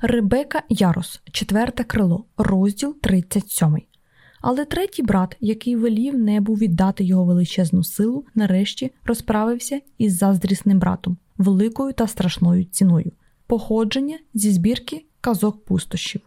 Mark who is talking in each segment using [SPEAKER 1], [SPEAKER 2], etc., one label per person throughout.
[SPEAKER 1] Ребека Ярос, четверте крило, розділ 37. Але третій брат, який велів небу віддати його величезну силу, нарешті розправився із заздрісним братом, великою та страшною ціною, походження зі збірки казок пустощів.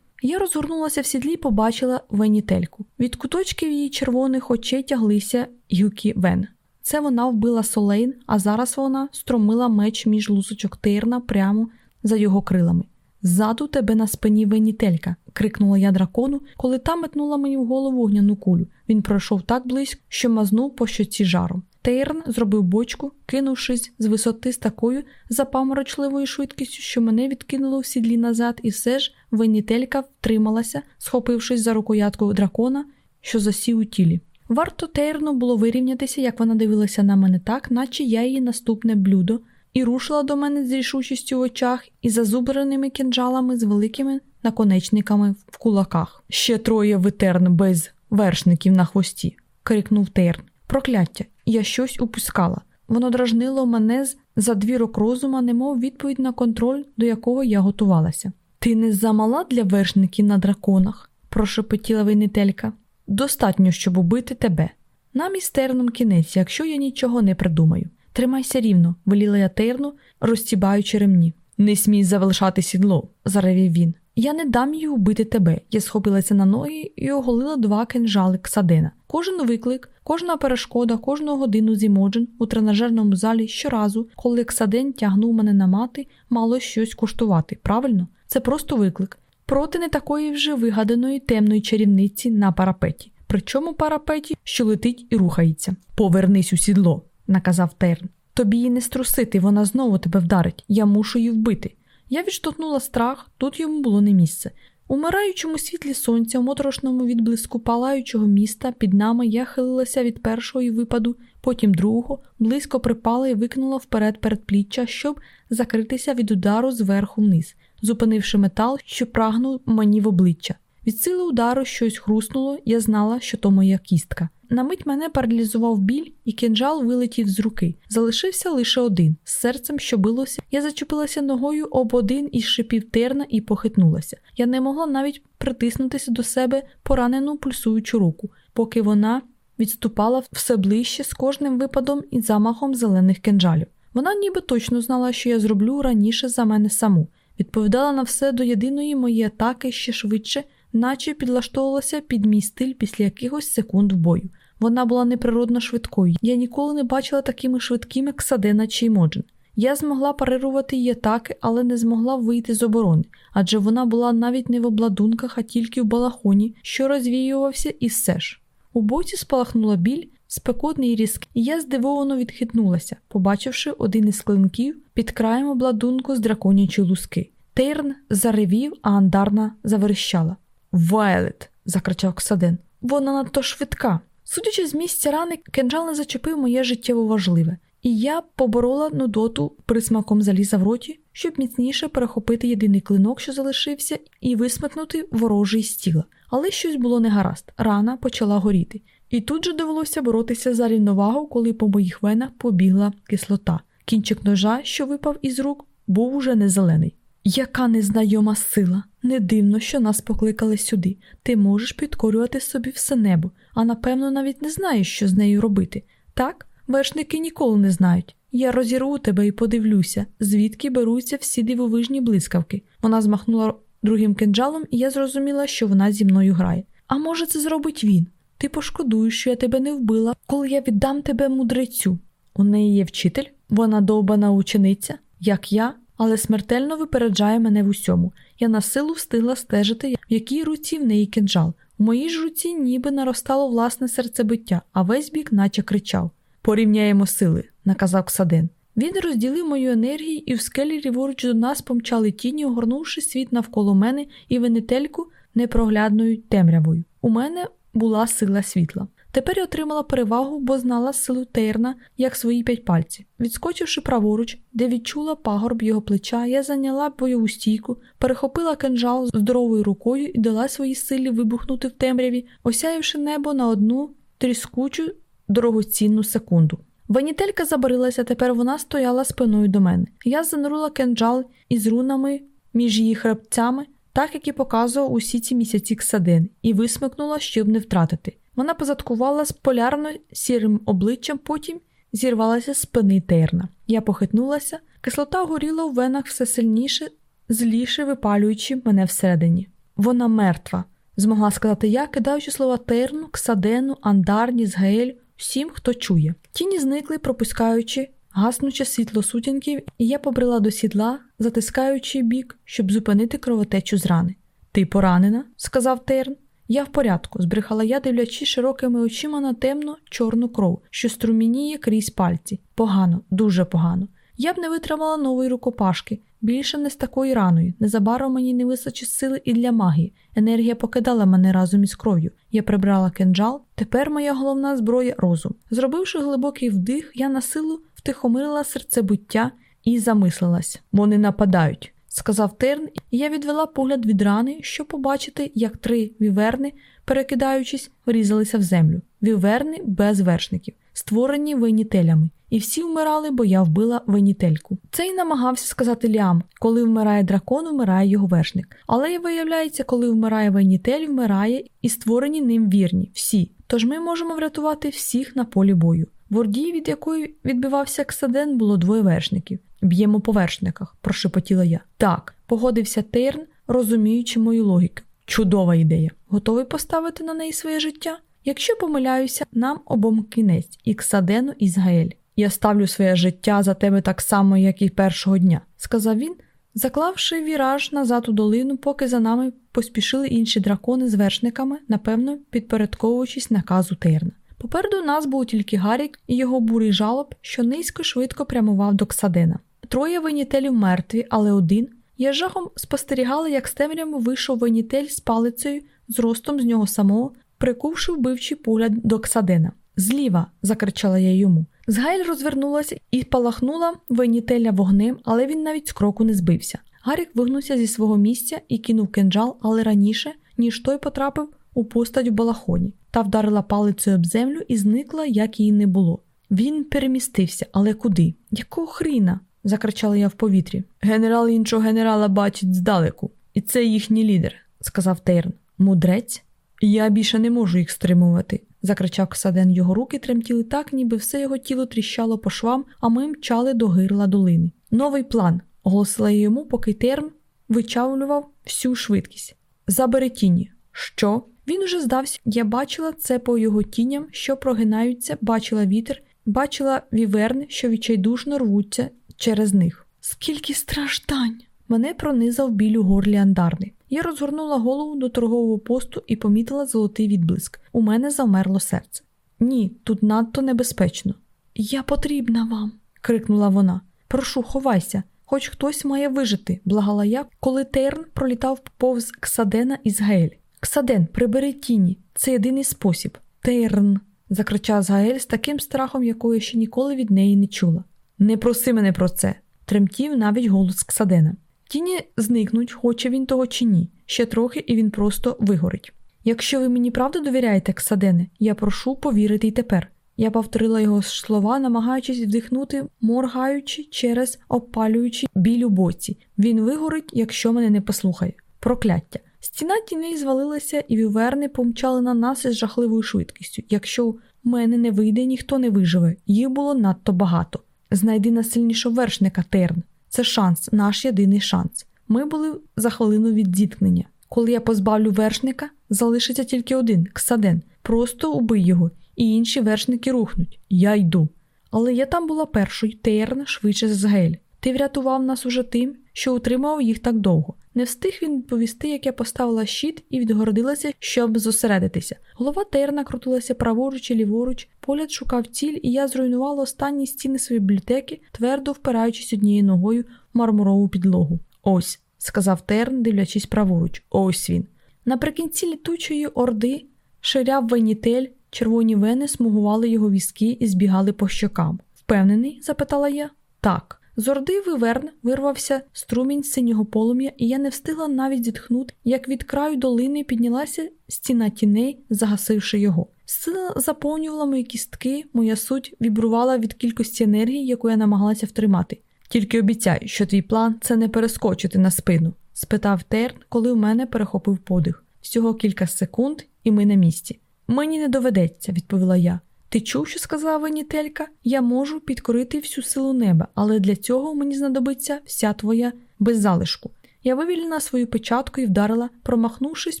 [SPEAKER 1] Я розгорнулася в сідлі і побачила венітельку. Від куточків її червоних очей тяглися гюки Вен. Це вона вбила солейн, а зараз вона стромила меч між лусочок тирна прямо за його крилами. Ззаду тебе на спині венітелька, крикнула я дракону, коли та метнула мені в голову вогняну кулю. Він пройшов так близько, що мазнув по щоці жаром. Тейрн зробив бочку, кинувшись з висоти з такою запаморочливою швидкістю, що мене відкинуло в сідлі назад, і все ж венітелька втрималася, схопившись за рукоятку дракона, що засів у тілі. Варто Тейрну було вирівнятися, як вона дивилася на мене так, наче я її наступне блюдо і рушила до мене з рішучістю в очах і зазубреними кінжалами з великими наконечниками в кулаках. Ще троє витерн без вершників на хвості, крикнув Терн. Прокляття, я щось упускала. Воно дражнило мене за двірок розума, немов відповідь на контроль, до якого я готувалася. Ти не замала для вершників на драконах, прошепотіла винителька. Достатньо, щоб убити тебе. Нам із терном кінець, якщо я нічого не придумаю. Тримайся рівно, веліла я Тейрну, розтібаючи ремні. Не смій залишати сідло, заревів він. Я не дам їй убити тебе. Я схопилася на ноги і оголила два кинжали Ксадена. Кожен виклик, кожна перешкода, кожну годину зімоджен у тренажерному залі щоразу, коли Ксаден тягнув мене на мати, мало щось коштувати. Правильно? Це просто виклик. Проти не такої вже вигаданої темної чарівниці на парапеті. Причому парапеті, що летить і рухається. Повернись у сідло наказав Терн. Тобі її не струсити, вона знову тебе вдарить. Я мушу її вбити. Я відштовхнула страх, тут йому було не місце. У мираючому світлі сонця, у моторошному відблиску палаючого міста, під нами я хилилася від першого випаду, потім другого, близько припала і викинула вперед передпліччя, щоб закритися від удару зверху вниз, зупинивши метал, що прагнув мені в обличчя. Від сили удару щось хруснуло, я знала, що то моя кістка. На мить мене паралізував біль, і кинджал вилетів з руки. Залишився лише один. З серцем, що билося, я зачепилася ногою об один із шипів терна і похитнулася. Я не могла навіть притиснутися до себе поранену пульсуючу руку, поки вона відступала все ближче з кожним випадом і замахом зелених кинджалів. Вона ніби точно знала, що я зроблю раніше за мене саму. Відповідала на все до єдиної моєї атаки ще швидше наче підлаштовувалася під мій стиль після якихось секунд бою. Вона була неприродно швидкою. Я ніколи не бачила такими швидкими Ксадена чи Імоджен. Я змогла парирувати її атаки, але не змогла вийти з оборони, адже вона була навіть не в обладунках, а тільки в балахоні, що розвіювався і все ж. У боці спалахнула біль, спекотний різк, і я здивовано відхитнулася, побачивши один із клинків під краєм обладунку з драконячі луски. Тейрн заревів, а андарна заверещала. Вайлет, закричав Ксаден. Вона надто швидка. Судячи з місця рани, кинджал не зачепив моє життєво важливе, і я поборола нудоту присмаком заліза в роті, щоб міцніше перехопити єдиний клинок, що залишився, і висмикнути ворожий з тіла. Але щось було негаразд. Рана почала горіти. І тут же довелося боротися за рівновагу, коли по моїх венах побігла кислота. Кінчик ножа, що випав із рук, був уже не зелений. Яка незнайома сила! Не дивно, що нас покликали сюди. Ти можеш підкорювати собі все небо, а напевно навіть не знаєш, що з нею робити. Так, вершники ніколи не знають. Я розірву тебе і подивлюся, звідки беруться всі дивовижні блискавки. Вона змахнула другим кинджалом, і я зрозуміла, що вона зі мною грає. А може, це зробить він? Ти пошкодуєш, що я тебе не вбила, коли я віддам тебе мудрецю. У неї є вчитель, вона довбана учениця, як я але смертельно випереджає мене в усьому. Я на силу встигла стежити, в якій руці в неї кинджал. У моїй ж руці ніби наростало власне серцебиття, а весь бік наче кричав Порівняємо сили, наказав Ксадин. Він розділив мою енергію, і в скелі ліворуч до нас помчали тіні, огорнувши світ навколо мене і винительку непроглядною темрявою. У мене була сила світла. Тепер я отримала перевагу, бо знала силу Тейрна як свої п'ять пальців. Відскочивши праворуч, де відчула пагорб його плеча, я зайняла бойову стійку, перехопила кинжал здоровою рукою і дала своїй силі вибухнути в темряві, осяявши небо на одну тріскучу дорогоцінну секунду. Ванітелька забарилася, тепер вона стояла спиною до мене. Я занурила кинджал із рунами між її хребцями, так як і показував усі ці місяці ксадин, і висмикнула, щоб не втратити. Вона позадкувала з полярно сірим обличчям, потім зірвалася з спини терна. Я похитнулася, кислота горіла в венах все сильніше, зліше випалюючи мене всередині. Вона мертва, змогла сказати я, кидаючи слова терну, ксадену, андарні, згаель, всім, хто чує. Тіні зникли, пропускаючи, гаснуче світло сутінків, і я побрела до сідла, затискаючи бік, щоб зупинити кровотечу з рани. Ти поранена? сказав Терн. Я в порядку, збрехала я, дивлячись широкими очима на темну чорну кров, що струмініє крізь пальці. Погано, дуже погано. Я б не витримала нової рукопашки, більше не з такою раною. Незабаром мені не вистачить сили і для магії. Енергія покидала мене разом із кров'ю. Я прибрала кинджал, тепер моя головна зброя розум. Зробивши глибокий вдих, я на силу втихомирила серцебуття і замислилась. Вони нападають сказав Терн, і я відвела погляд від рани, щоб побачити, як три віверни, перекидаючись, врізалися в землю. Віверни без вершників, створені винітелями. І всі вмирали, бо я вбила винітельку. Це й намагався сказати Ліам, коли вмирає дракон, вмирає його вершник. Але і виявляється, коли вмирає винітель, вмирає і створені ним вірні, всі. Тож ми можемо врятувати всіх на полі бою. В орді, від якої відбивався Ксаден, було двоє вершників. Б'ємо по вершниках, прошепотіла я. Так, погодився Тейрн, розуміючи мою логіку. Чудова ідея. Готовий поставити на неї своє життя? Якщо помиляюся, нам обом кінець і Ксадену, і Згаель. Я ставлю своє життя за тебе так само, як і першого дня, сказав він, заклавши віраж назад у долину, поки за нами поспішили інші дракони з вершниками, напевно, підпорядковуючись наказу Тейрна. Попереду нас був тільки Гарік і його бурий жалоб, що низько швидко прямував до Ксадена. Троє винітелів мертві, але один. Я жахом спостерігала, як з темряву вийшов винітель з палицею, з ростом з нього самого, прикувши вбивчий погляд до Ксадена. Зліва, закричала я йому. Згайль розвернулася і палахнула винітеля вогнем, але він навіть з кроку не збився. Гарік вигнувся зі свого місця і кинув кинджал, але раніше, ніж той потрапив у постать в балахоні, та вдарила палицею об землю і зникла, як її не було. Він перемістився, але куди? Якого хріна? Закричала я в повітрі. Генерал іншого генерала бачить здалеку, і це їхній лідер, сказав Тейрн. Мудрець? Я більше не можу їх стримувати, закричав Ксаден. Його руки тремтіли так, ніби все його тіло тріщало по швам, а ми мчали до гирла долини. Новий план, оголосила я йому, поки Терн вичавлював всю швидкість. Забери тіні. Що? Він уже здався. Я бачила це по його тіням, що прогинаються, бачила вітер, бачила віверни, що відчайдушно рвуться через них. Скільки страждань! Мене пронизав біль у горлі андарни. Я розгорнула голову до торгового посту і помітила золотий відблиск. У мене замерло серце. Ні, тут надто небезпечно. Я потрібна вам, крикнула вона. Прошу, ховайся, хоч хтось має вижити, благала я, коли Терн пролітав повз Ксадена із Гель. Ксаден, прибери тіні, це єдиний спосіб. Терн. закричав Згаель з таким страхом, якого я ще ніколи від неї не чула. Не проси мене про це, тремтів навіть голос Ксадена. Тіні зникнуть, хоче він того чи ні. Ще трохи, і він просто вигорить. Якщо ви мені правда довіряєте, Ксадене, я прошу повірити й тепер. Я повторила його слова, намагаючись вдихнути, моргаючи через опалюючи біль у боці. Він вигорить, якщо мене не послухає. Прокляття. Стіна тіней звалилася, і віверни помчали на нас із жахливою швидкістю. Якщо в мене не вийде, ніхто не виживе. Їх було надто багато. Знайди насильнішого вершника, Терн. Це шанс, наш єдиний шанс. Ми були за хвилину від зіткнення. Коли я позбавлю вершника, залишиться тільки один Ксаден. Просто убий його, і інші вершники рухнуть. Я йду. Але я там була першою, Терн швидше з Гель. Ти врятував нас уже тим, що утримував їх так довго. Не встиг він відповісти, як я поставила щит і відгородилася, щоб зосередитися. Голова Терна крутилася праворуч і ліворуч, погляд шукав ціль, і я зруйнувала останні стіни своєї бібліотеки, твердо впираючись однією ногою в мармурову підлогу. Ось, сказав Терн, дивлячись праворуч. Ось він. Наприкінці літучої орди ширяв венітель, червоні вени смугували його візки і збігали по щокам. Впевнений? запитала я. Так. З орди виверн вирвався струмінь синього полум'я, і я не встигла навіть зітхнути, як від краю долини піднялася стіна тіней, загасивши його. Сила заповнювала мої кістки, моя суть вібрувала від кількості енергії, яку я намагалася втримати. Тільки обіцяй, що твій план це не перескочити на спину, спитав Терн, коли в мене перехопив подих. Всього кілька секунд, і ми на місці. Мені не доведеться, відповіла я. Ти чув, що сказала Венітелька? Я можу підкорити всю силу неба, але для цього мені знадобиться вся твоя без залишку. Я вивільнила свою печатку і вдарила, промахнувшись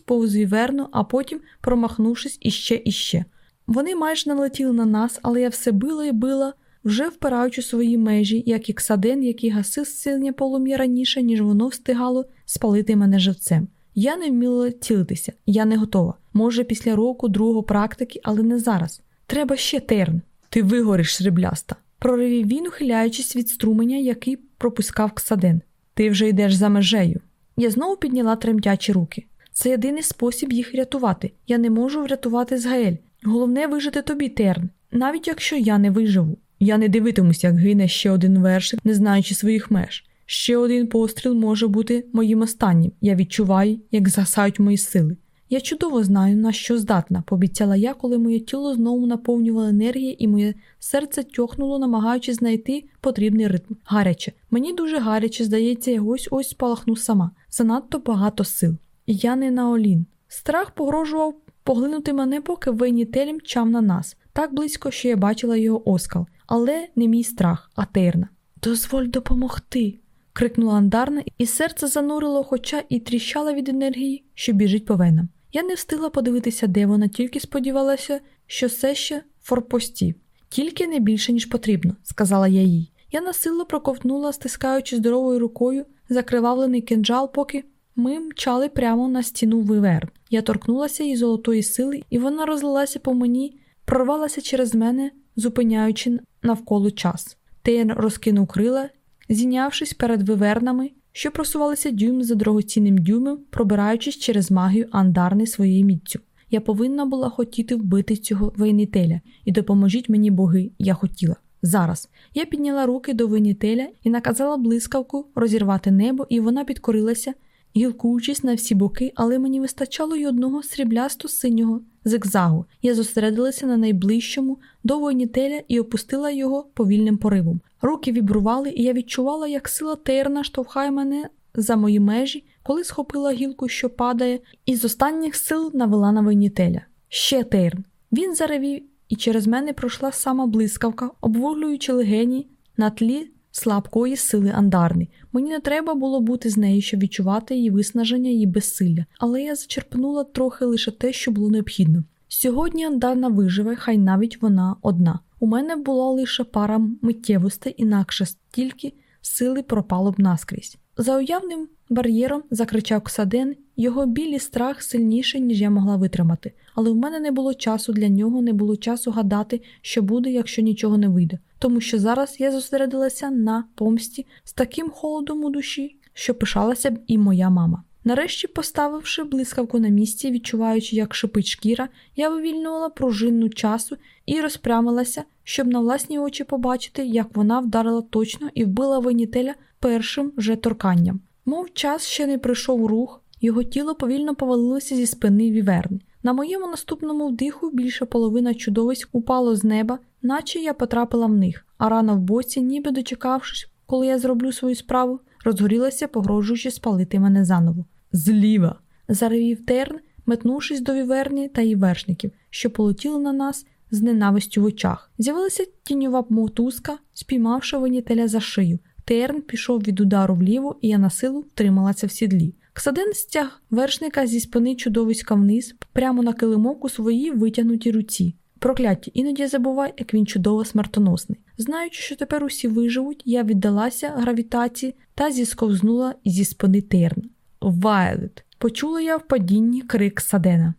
[SPEAKER 1] повз віверну, а потім промахнувшись іще і ще. Вони майже налетіли на нас, але я все била і била, вже впираючи свої межі, як і ксаден, який гасив сильне полум'я раніше, ніж воно встигало спалити мене живцем. Я не вміла цілитися, я не готова. Може, після року другого практики, але не зараз. Треба ще терн. Ти вигориш, срібляста. Проривів він, ухиляючись від струменя, який пропускав ксаден. Ти вже йдеш за межею. Я знову підняла тремтячі руки. Це єдиний спосіб їх рятувати. Я не можу врятувати Згаель. Головне вижити тобі, терн, навіть якщо я не виживу. Я не дивитимусь, як гине ще один вершик, не знаючи своїх меж. Ще один постріл може бути моїм останнім. Я відчуваю, як згасають мої сили. Я чудово знаю, на що здатна, пообіцяла я, коли моє тіло знову наповнювало енергія, і моє серце тьохнуло, намагаючись знайти потрібний ритм. Гаряче. Мені дуже гаряче, здається, я ось ось спалахну сама. Занадто багато сил. Я не на олін. Страх погрожував поглинути мене, поки Вейнітель мчав на нас, так близько, що я бачила його оскал, але не мій страх, а терна. Дозволь допомогти крикнула Андарна, і серце занурило, хоча і тріщало від енергії, що біжить по венам. Я не встигла подивитися, де вона, тільки сподівалася, що все ще форпості. Тільки не більше, ніж потрібно, сказала я їй. Я насилу проковтнула, стискаючи здоровою рукою закривавлений кинджал, поки ми мчали прямо на стіну виверн. Я торкнулася її золотої сили, і вона розлилася по мені, прорвалася через мене, зупиняючи навколо час. Тейн розкинув крила, зінявшись перед вивернами, що просувалися дюйм за дорогоцінним дюймом, пробираючись через магію андарни своєю міцю. Я повинна була хотіти вбити цього вейнітеля, і допоможіть мені боги, я хотіла. Зараз я підняла руки до винітеля і наказала блискавку розірвати небо, і вона підкорилася, гілкуючись на всі боки, але мені вистачало й одного сріблясто синього зигзагу. Я зосередилася на найближчому до войнітеля і опустила його повільним поривом. Руки вібрували, і я відчувала, як сила Тейрна штовхає мене за мої межі, коли схопила гілку, що падає, і з останніх сил навела на войнітеля. Ще Тейрн. Він заревів, і через мене пройшла сама блискавка, обвуглюючи легені на тлі слабкої сили андарни. Мені не треба було бути з нею, щоб відчувати її виснаження і безсилля, але я зачерпнула трохи лише те, що було необхідно. Сьогодні андарна виживе, хай навіть вона одна. У мене була лише пара миттєвостей, інакше стільки сили пропало б наскрізь. За уявним бар'єром закричав Ксаден, його білий страх сильніший, ніж я могла витримати, але в мене не було часу для нього, не було часу гадати, що буде, якщо нічого не вийде, тому що зараз я зосередилася на помсті з таким холодом у душі, що пишалася б і моя мама. Нарешті, поставивши блискавку на місці, відчуваючи, як шипить шкіра, я вивільнювала пружинну часу і розпрямилася, щоб на власні очі побачити, як вона вдарила точно і вбила винітеля першим же торканням. Мов час ще не прийшов рух, його тіло повільно повалилося зі спини віверни. На моєму наступному вдиху більше половина чудовиськ упало з неба, наче я потрапила в них, а рана в боці, ніби дочекавшись, коли я зроблю свою справу, розгорілася, погрожуючи спалити мене заново. Зліва. заревів терн, метнувшись до віверні та її вершників, що полетіли на нас з ненавистю в очах. З'явилася тіньова мотузка, спіймавши винітеля за шию. Терн пішов від удару вліво, і я на силу втрималася в сідлі. Ксаден стяг вершника зі спини чудовиська вниз, прямо на килимок у своїй витягнутій руці. Прокляття, іноді забувай, як він чудово смертоносний. Знаючи, що тепер усі виживуть, я віддалася гравітації та зісковзнула зі спини терн. Вайлет! Почула я в падінні крик Садена.